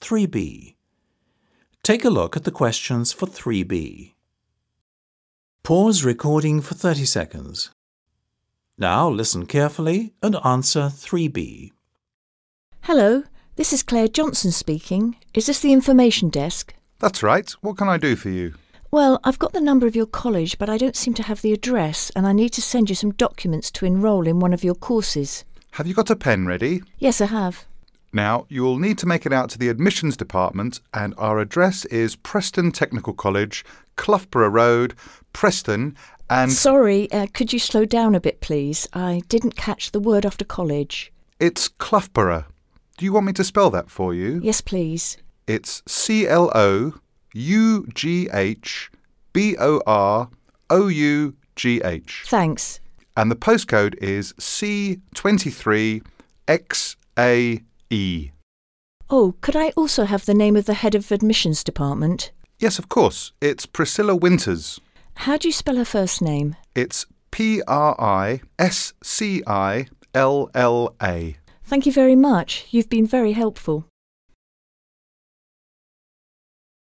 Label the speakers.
Speaker 1: 3b. Take a look at the questions for 3b. Pause recording for 30 seconds. Now listen carefully and answer 3b.
Speaker 2: Hello, this is Claire Johnson speaking. Is this the information desk?
Speaker 3: That's right. What can I do for you?
Speaker 2: Well, I've got the number of your college, but I don't seem to have the address, and I need to send you some documents to enrol in one of your courses.
Speaker 3: Have you got a pen ready?
Speaker 2: Yes, I have.
Speaker 3: Now, you will need to make it out to the admissions department, and our address is Preston Technical College, Cloughborough Road, Preston, and
Speaker 2: Sorry, uh, could you slow down a bit, please? I didn't catch the word after college.
Speaker 3: it's Cloughborough. Do you want me to spell that for you?
Speaker 2: Yes, please.
Speaker 3: It's C L O U G H B O R O U G H.
Speaker 2: Thanks.
Speaker 3: And the postcode is C23XAE.
Speaker 2: Oh, could I also have the name of the head of admissions department?
Speaker 3: Yes, of course. It's Priscilla Winters.
Speaker 2: How do you spell her first name?
Speaker 3: It's P R I S C I L L A.
Speaker 2: Thank you very much. You've been very helpful.